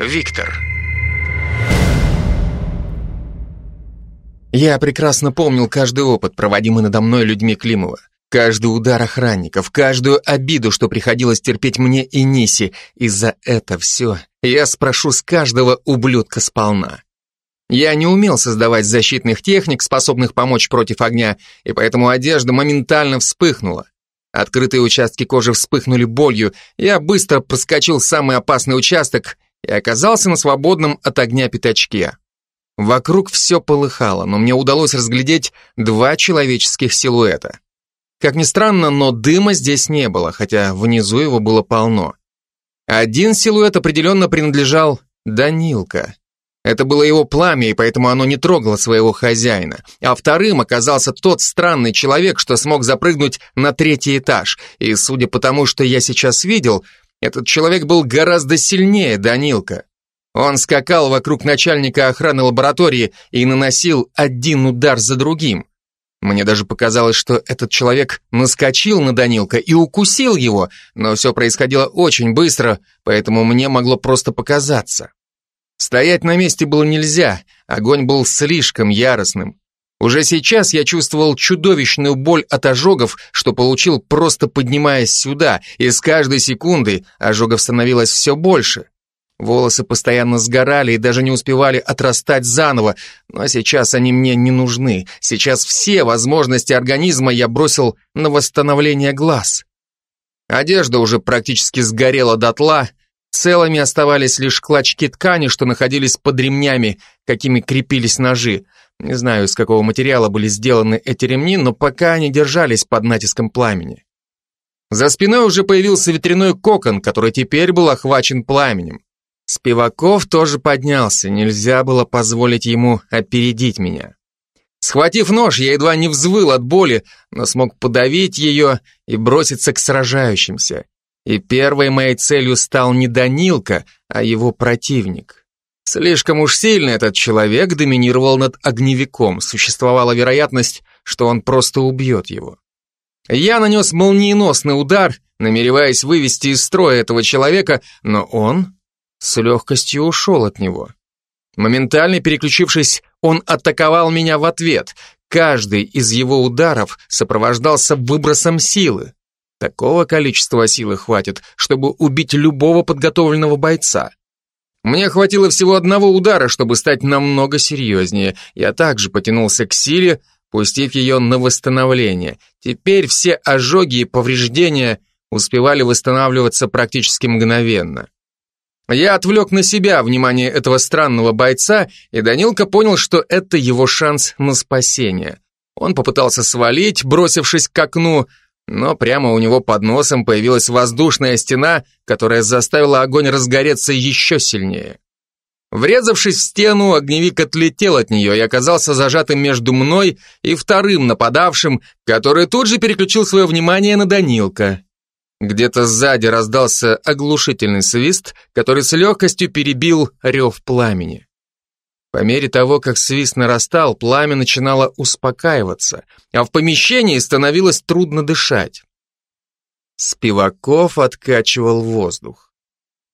Виктор. Я прекрасно помнил каждый опыт, проводимый надо мной людьми Климова. Каждый удар охранников, каждую обиду, что приходилось терпеть мне и Ниси. И за это все я спрошу с каждого ублюдка сполна. Я не умел создавать защитных техник, способных помочь против огня, и поэтому одежда моментально вспыхнула. Открытые участки кожи вспыхнули болью, я быстро проскочил самый опасный участок и оказался на свободном от огня пятачке. Вокруг все полыхало, но мне удалось разглядеть два человеческих силуэта. Как ни странно, но дыма здесь не было, хотя внизу его было полно. Один силуэт определенно принадлежал Данилка. Это было его пламя, и поэтому оно не трогало своего хозяина. А вторым оказался тот странный человек, что смог запрыгнуть на третий этаж. И судя по тому, что я сейчас видел, этот человек был гораздо сильнее Данилка. Он скакал вокруг начальника охраны лаборатории и наносил один удар за другим. Мне даже показалось, что этот человек наскочил на Данилка и укусил его, но все происходило очень быстро, поэтому мне могло просто показаться. Стоять на месте было нельзя, огонь был слишком яростным. Уже сейчас я чувствовал чудовищную боль от ожогов, что получил просто поднимаясь сюда, и с каждой секундой ожогов становилось все больше. Волосы постоянно сгорали и даже не успевали отрастать заново, но сейчас они мне не нужны. Сейчас все возможности организма я бросил на восстановление глаз. Одежда уже практически сгорела дотла, Целыми оставались лишь клочки ткани, что находились под ремнями, какими крепились ножи. Не знаю, из какого материала были сделаны эти ремни, но пока они держались под натиском пламени. За спиной уже появился ветряной кокон, который теперь был охвачен пламенем. Спиваков тоже поднялся, нельзя было позволить ему опередить меня. Схватив нож, я едва не взвыл от боли, но смог подавить ее и броситься к сражающимся. И первой моей целью стал не Данилка, а его противник. Слишком уж сильно этот человек доминировал над огневиком, существовала вероятность, что он просто убьет его. Я нанес молниеносный удар, намереваясь вывести из строя этого человека, но он с легкостью ушел от него. Моментально переключившись, он атаковал меня в ответ. Каждый из его ударов сопровождался выбросом силы. Такого количества силы хватит, чтобы убить любого подготовленного бойца. Мне хватило всего одного удара, чтобы стать намного серьезнее. Я также потянулся к силе, пустив ее на восстановление. Теперь все ожоги и повреждения успевали восстанавливаться практически мгновенно. Я отвлек на себя внимание этого странного бойца, и Данилка понял, что это его шанс на спасение. Он попытался свалить, бросившись к окну, но прямо у него под носом появилась воздушная стена, которая заставила огонь разгореться еще сильнее. Врезавшись в стену, огневик отлетел от нее и оказался зажатым между мной и вторым нападавшим, который тут же переключил свое внимание на Данилка. Где-то сзади раздался оглушительный свист, который с легкостью перебил рев пламени. По мере того, как свист нарастал, пламя начинало успокаиваться, а в помещении становилось трудно дышать. Спиваков откачивал воздух.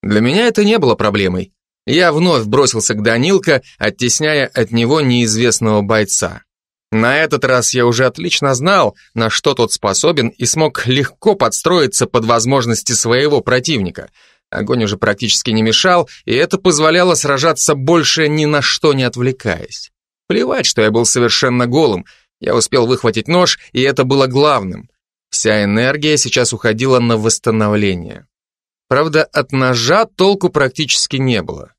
Для меня это не было проблемой. Я вновь бросился к Данилка, оттесняя от него неизвестного бойца. На этот раз я уже отлично знал, на что тот способен, и смог легко подстроиться под возможности своего противника — Огонь уже практически не мешал, и это позволяло сражаться больше ни на что не отвлекаясь. Плевать, что я был совершенно голым. Я успел выхватить нож, и это было главным. Вся энергия сейчас уходила на восстановление. Правда, от ножа толку практически не было.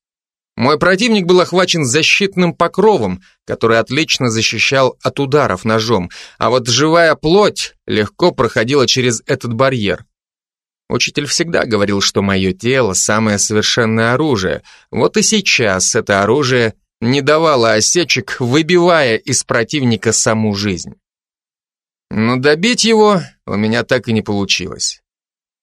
Мой противник был охвачен защитным покровом, который отлично защищал от ударов ножом, а вот живая плоть легко проходила через этот барьер. Учитель всегда говорил, что мое тело – самое совершенное оружие. Вот и сейчас это оружие не давало осечек, выбивая из противника саму жизнь. Но добить его у меня так и не получилось.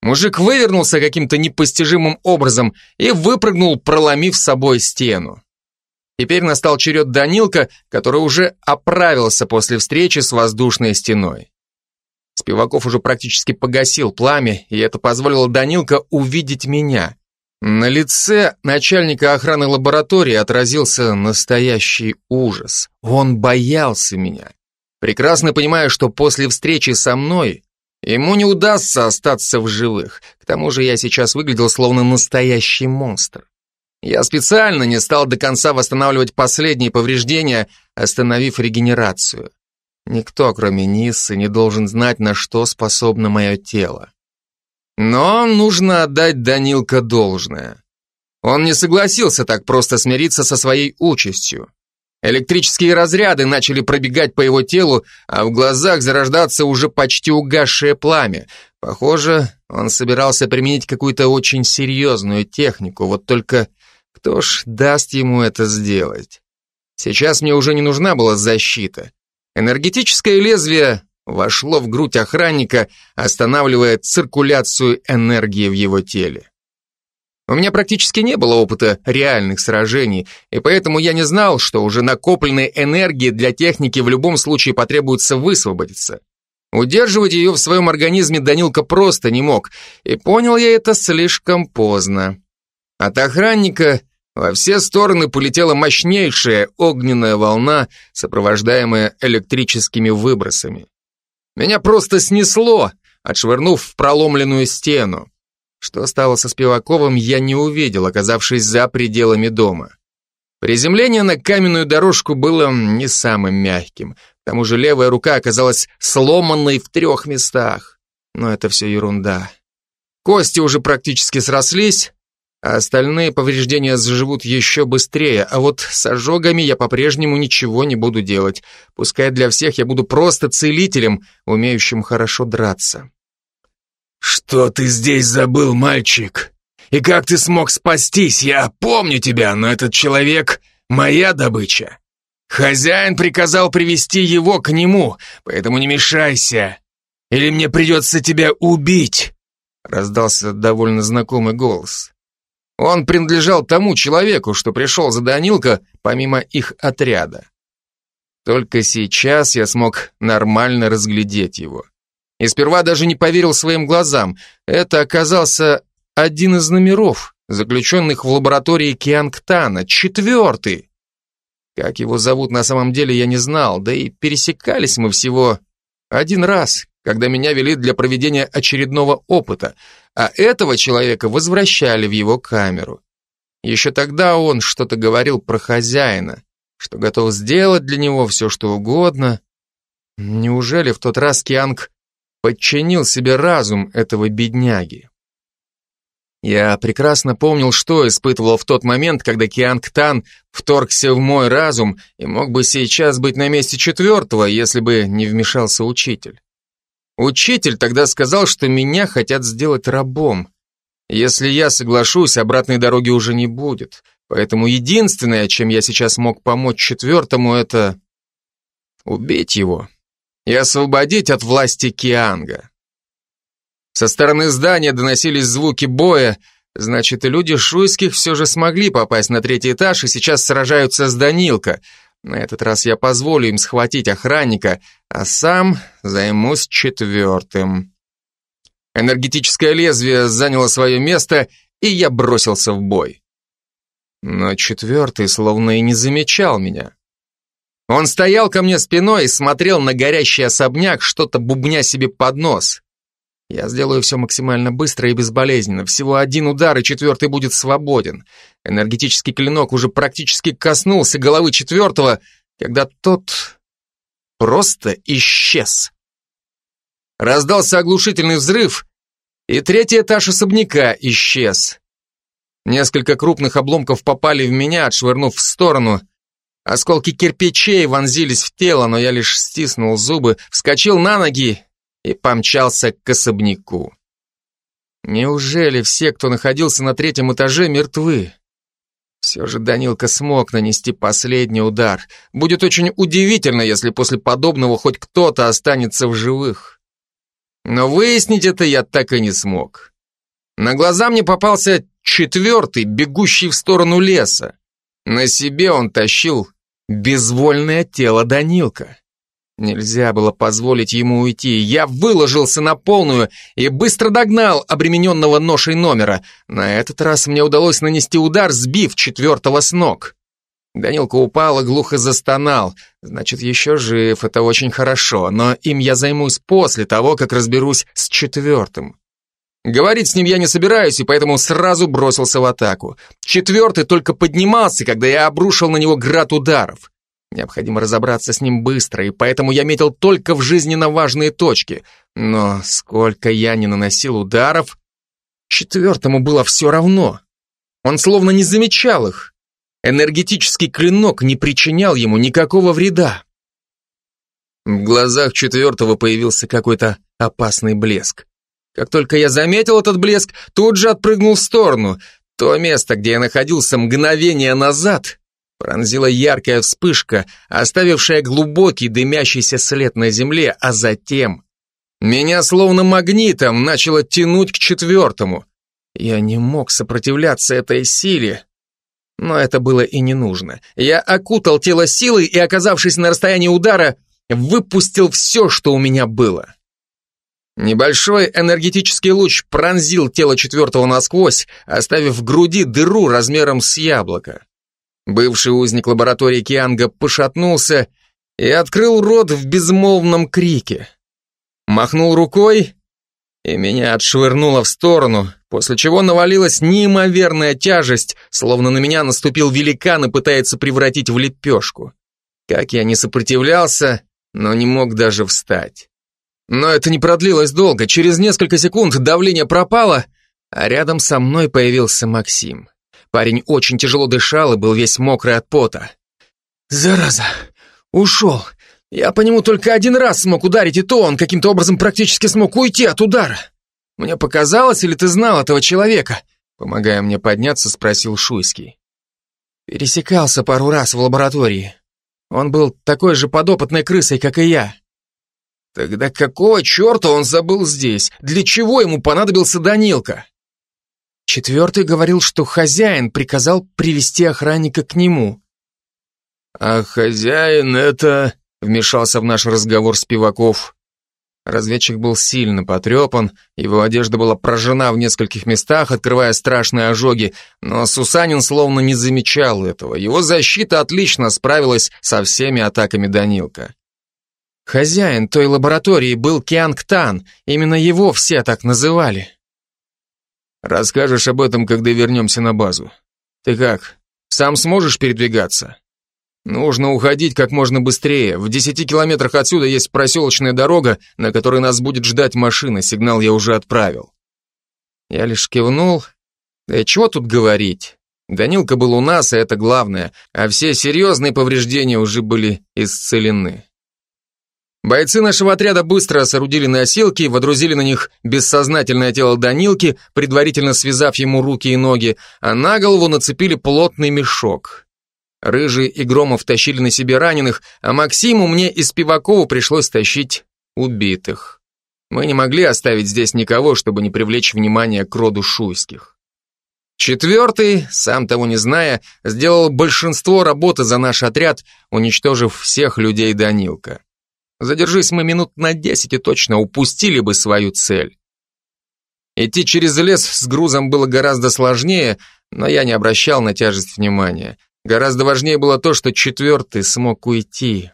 Мужик вывернулся каким-то непостижимым образом и выпрыгнул, проломив собой стену. Теперь настал черед Данилка, который уже оправился после встречи с воздушной стеной. Спиваков уже практически погасил пламя, и это позволило Данилка увидеть меня. На лице начальника охраны лаборатории отразился настоящий ужас. Он боялся меня, прекрасно понимая, что после встречи со мной ему не удастся остаться в живых. К тому же я сейчас выглядел словно настоящий монстр. Я специально не стал до конца восстанавливать последние повреждения, остановив регенерацию. Никто, кроме Ниссы, не должен знать, на что способно мое тело. Но нужно отдать Данилка должное. Он не согласился так просто смириться со своей участью. Электрические разряды начали пробегать по его телу, а в глазах зарождаться уже почти угасшее пламя. Похоже, он собирался применить какую-то очень серьезную технику, вот только кто ж даст ему это сделать? Сейчас мне уже не нужна была защита. Энергетическое лезвие вошло в грудь охранника, останавливая циркуляцию энергии в его теле. У меня практически не было опыта реальных сражений, и поэтому я не знал, что уже накопленной энергии для техники в любом случае потребуется высвободиться. Удерживать ее в своем организме Данилка просто не мог, и понял я это слишком поздно. От охранника во все стороны полетела мощнейшая огненная волна, сопровождаемая электрическими выбросами. Меня просто снесло, отшвырнув в проломленную стену. Что стало со Спиваковым, я не увидел, оказавшись за пределами дома. Приземление на каменную дорожку было не самым мягким. К тому же левая рука оказалась сломанной в трех местах. Но это все ерунда. Кости уже практически срослись, а остальные повреждения заживут еще быстрее, а вот с ожогами я по-прежнему ничего не буду делать. Пускай для всех я буду просто целителем, умеющим хорошо драться. «Что ты здесь забыл, мальчик? И как ты смог спастись? Я помню тебя, но этот человек — моя добыча. Хозяин приказал привести его к нему, поэтому не мешайся, или мне придется тебя убить», — раздался довольно знакомый голос. Он принадлежал тому человеку, что пришел за Данилка помимо их отряда. Только сейчас я смог нормально разглядеть его. И сперва даже не поверил своим глазам. Это оказался один из номеров, заключенных в лаборатории Киангтана, четвертый. Как его зовут на самом деле, я не знал, да и пересекались мы всего один раз, когда меня вели для проведения очередного опыта, а этого человека возвращали в его камеру. Еще тогда он что-то говорил про хозяина, что готов сделать для него все, что угодно. Неужели в тот раз Кианг подчинил себе разум этого бедняги? Я прекрасно помнил, что испытывал в тот момент, когда Кианг Тан вторгся в мой разум и мог бы сейчас быть на месте четвертого, если бы не вмешался учитель. Учитель тогда сказал, что меня хотят сделать рабом. Если я соглашусь, обратной дороги уже не будет. Поэтому единственное, чем я сейчас мог помочь четвертому, это убить его и освободить от власти Кианга. Со стороны здания доносились звуки боя, значит, и люди шуйских все же смогли попасть на третий этаж и сейчас сражаются с Данилко — на этот раз я позволю им схватить охранника, а сам займусь четвертым. Энергетическое лезвие заняло свое место, и я бросился в бой. Но четвертый словно и не замечал меня. Он стоял ко мне спиной и смотрел на горящий особняк, что-то бубня себе под нос. Я сделаю все максимально быстро и безболезненно. Всего один удар, и четвертый будет свободен. Энергетический клинок уже практически коснулся головы четвертого, когда тот просто исчез. Раздался оглушительный взрыв, и третий этаж особняка исчез. Несколько крупных обломков попали в меня, отшвырнув в сторону. Осколки кирпичей вонзились в тело, но я лишь стиснул зубы, вскочил на ноги и помчался к особняку. Неужели все, кто находился на третьем этаже, мертвы? Все же Данилка смог нанести последний удар. Будет очень удивительно, если после подобного хоть кто-то останется в живых. Но выяснить это я так и не смог. На глаза мне попался четвертый, бегущий в сторону леса. На себе он тащил безвольное тело Данилка. Нельзя было позволить ему уйти. Я выложился на полную и быстро догнал обремененного ношей номера. На этот раз мне удалось нанести удар, сбив четвертого с ног. Данилка упал и глухо застонал. Значит, еще жив, это очень хорошо, но им я займусь после того, как разберусь с четвертым. Говорить с ним я не собираюсь, и поэтому сразу бросился в атаку. Четвертый только поднимался, когда я обрушил на него град ударов. Необходимо разобраться с ним быстро, и поэтому я метил только в жизненно важные точки. Но сколько я не наносил ударов, четвертому было все равно. Он словно не замечал их. Энергетический клинок не причинял ему никакого вреда. В глазах четвертого появился какой-то опасный блеск. Как только я заметил этот блеск, тут же отпрыгнул в сторону. То место, где я находился мгновение назад, Пронзила яркая вспышка, оставившая глубокий дымящийся след на земле, а затем... Меня словно магнитом начало тянуть к четвертому. Я не мог сопротивляться этой силе, но это было и не нужно. Я окутал тело силой и, оказавшись на расстоянии удара, выпустил все, что у меня было. Небольшой энергетический луч пронзил тело четвертого насквозь, оставив в груди дыру размером с яблоко. Бывший узник лаборатории Кианга пошатнулся и открыл рот в безмолвном крике. Махнул рукой, и меня отшвырнуло в сторону, после чего навалилась неимоверная тяжесть, словно на меня наступил великан и пытается превратить в лепешку. Как я не сопротивлялся, но не мог даже встать. Но это не продлилось долго, через несколько секунд давление пропало, а рядом со мной появился Максим. Парень очень тяжело дышал и был весь мокрый от пота. «Зараза! Ушел! Я по нему только один раз смог ударить, и то он каким-то образом практически смог уйти от удара. Мне показалось, или ты знал этого человека?» Помогая мне подняться, спросил Шуйский. Пересекался пару раз в лаборатории. Он был такой же подопытной крысой, как и я. Тогда какого черта он забыл здесь? Для чего ему понадобился Данилка? Четвертый говорил, что хозяин приказал привести охранника к нему. «А хозяин это...» — вмешался в наш разговор Спиваков. Разведчик был сильно потрепан, его одежда была прожжена в нескольких местах, открывая страшные ожоги, но Сусанин словно не замечал этого. Его защита отлично справилась со всеми атаками Данилка. Хозяин той лаборатории был Кианг Тан, именно его все так называли. Расскажешь об этом, когда вернемся на базу. Ты как, сам сможешь передвигаться? Нужно уходить как можно быстрее. В десяти километрах отсюда есть проселочная дорога, на которой нас будет ждать машина. Сигнал я уже отправил. Я лишь кивнул. Да чего тут говорить? Данилка был у нас, и это главное, а все серьезные повреждения уже были исцелены. Бойцы нашего отряда быстро соорудили носилки, водрузили на них бессознательное тело Данилки, предварительно связав ему руки и ноги, а на голову нацепили плотный мешок. Рыжий и Громов тащили на себе раненых, а Максиму мне из Пивакова пришлось тащить убитых. Мы не могли оставить здесь никого, чтобы не привлечь внимание к роду шуйских. Четвертый, сам того не зная, сделал большинство работы за наш отряд, уничтожив всех людей Данилка. Задержись мы минут на десять и точно упустили бы свою цель. Идти через лес с грузом было гораздо сложнее, но я не обращал на тяжесть внимания. Гораздо важнее было то, что четвертый смог уйти.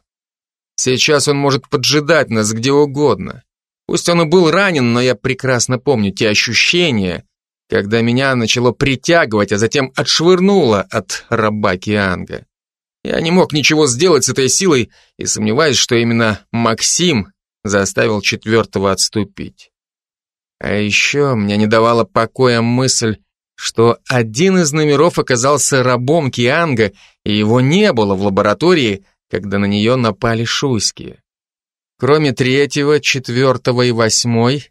Сейчас он может поджидать нас где угодно. Пусть он и был ранен, но я прекрасно помню те ощущения, когда меня начало притягивать, а затем отшвырнуло от раба Кианга. Я не мог ничего сделать с этой силой и сомневаюсь, что именно Максим заставил четвертого отступить. А еще мне не давала покоя мысль, что один из номеров оказался рабом Кианга, и его не было в лаборатории, когда на нее напали шуйские. Кроме третьего, четвертого и восьмой,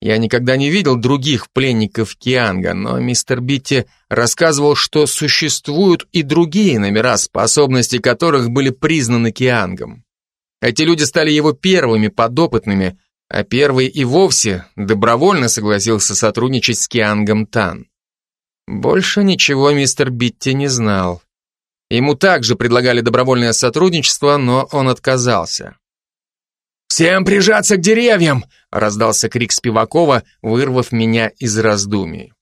я никогда не видел других пленников Кианга, но мистер Битти рассказывал, что существуют и другие номера, способности которых были признаны Киангом. Эти люди стали его первыми подопытными, а первый и вовсе добровольно согласился сотрудничать с Киангом Тан. Больше ничего мистер Битти не знал. Ему также предлагали добровольное сотрудничество, но он отказался. «Всем прижаться к деревьям!» — раздался крик Спивакова, вырвав меня из раздумий.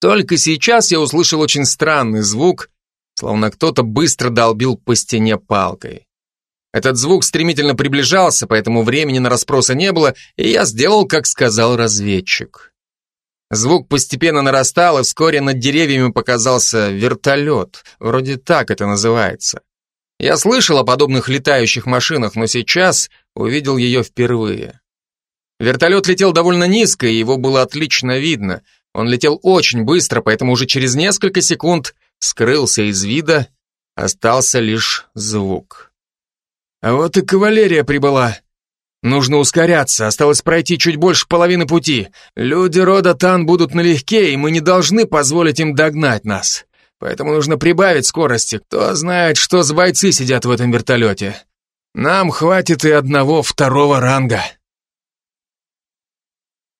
Только сейчас я услышал очень странный звук, словно кто-то быстро долбил по стене палкой. Этот звук стремительно приближался, поэтому времени на расспросы не было, и я сделал, как сказал разведчик. Звук постепенно нарастал, и вскоре над деревьями показался вертолет, вроде так это называется. Я слышал о подобных летающих машинах, но сейчас увидел ее впервые. Вертолет летел довольно низко, и его было отлично видно. Он летел очень быстро, поэтому уже через несколько секунд скрылся из вида, остался лишь звук. А вот и кавалерия прибыла. Нужно ускоряться, осталось пройти чуть больше половины пути. Люди рода Тан будут налегке, и мы не должны позволить им догнать нас. Поэтому нужно прибавить скорости. Кто знает, что за бойцы сидят в этом вертолете. Нам хватит и одного второго ранга.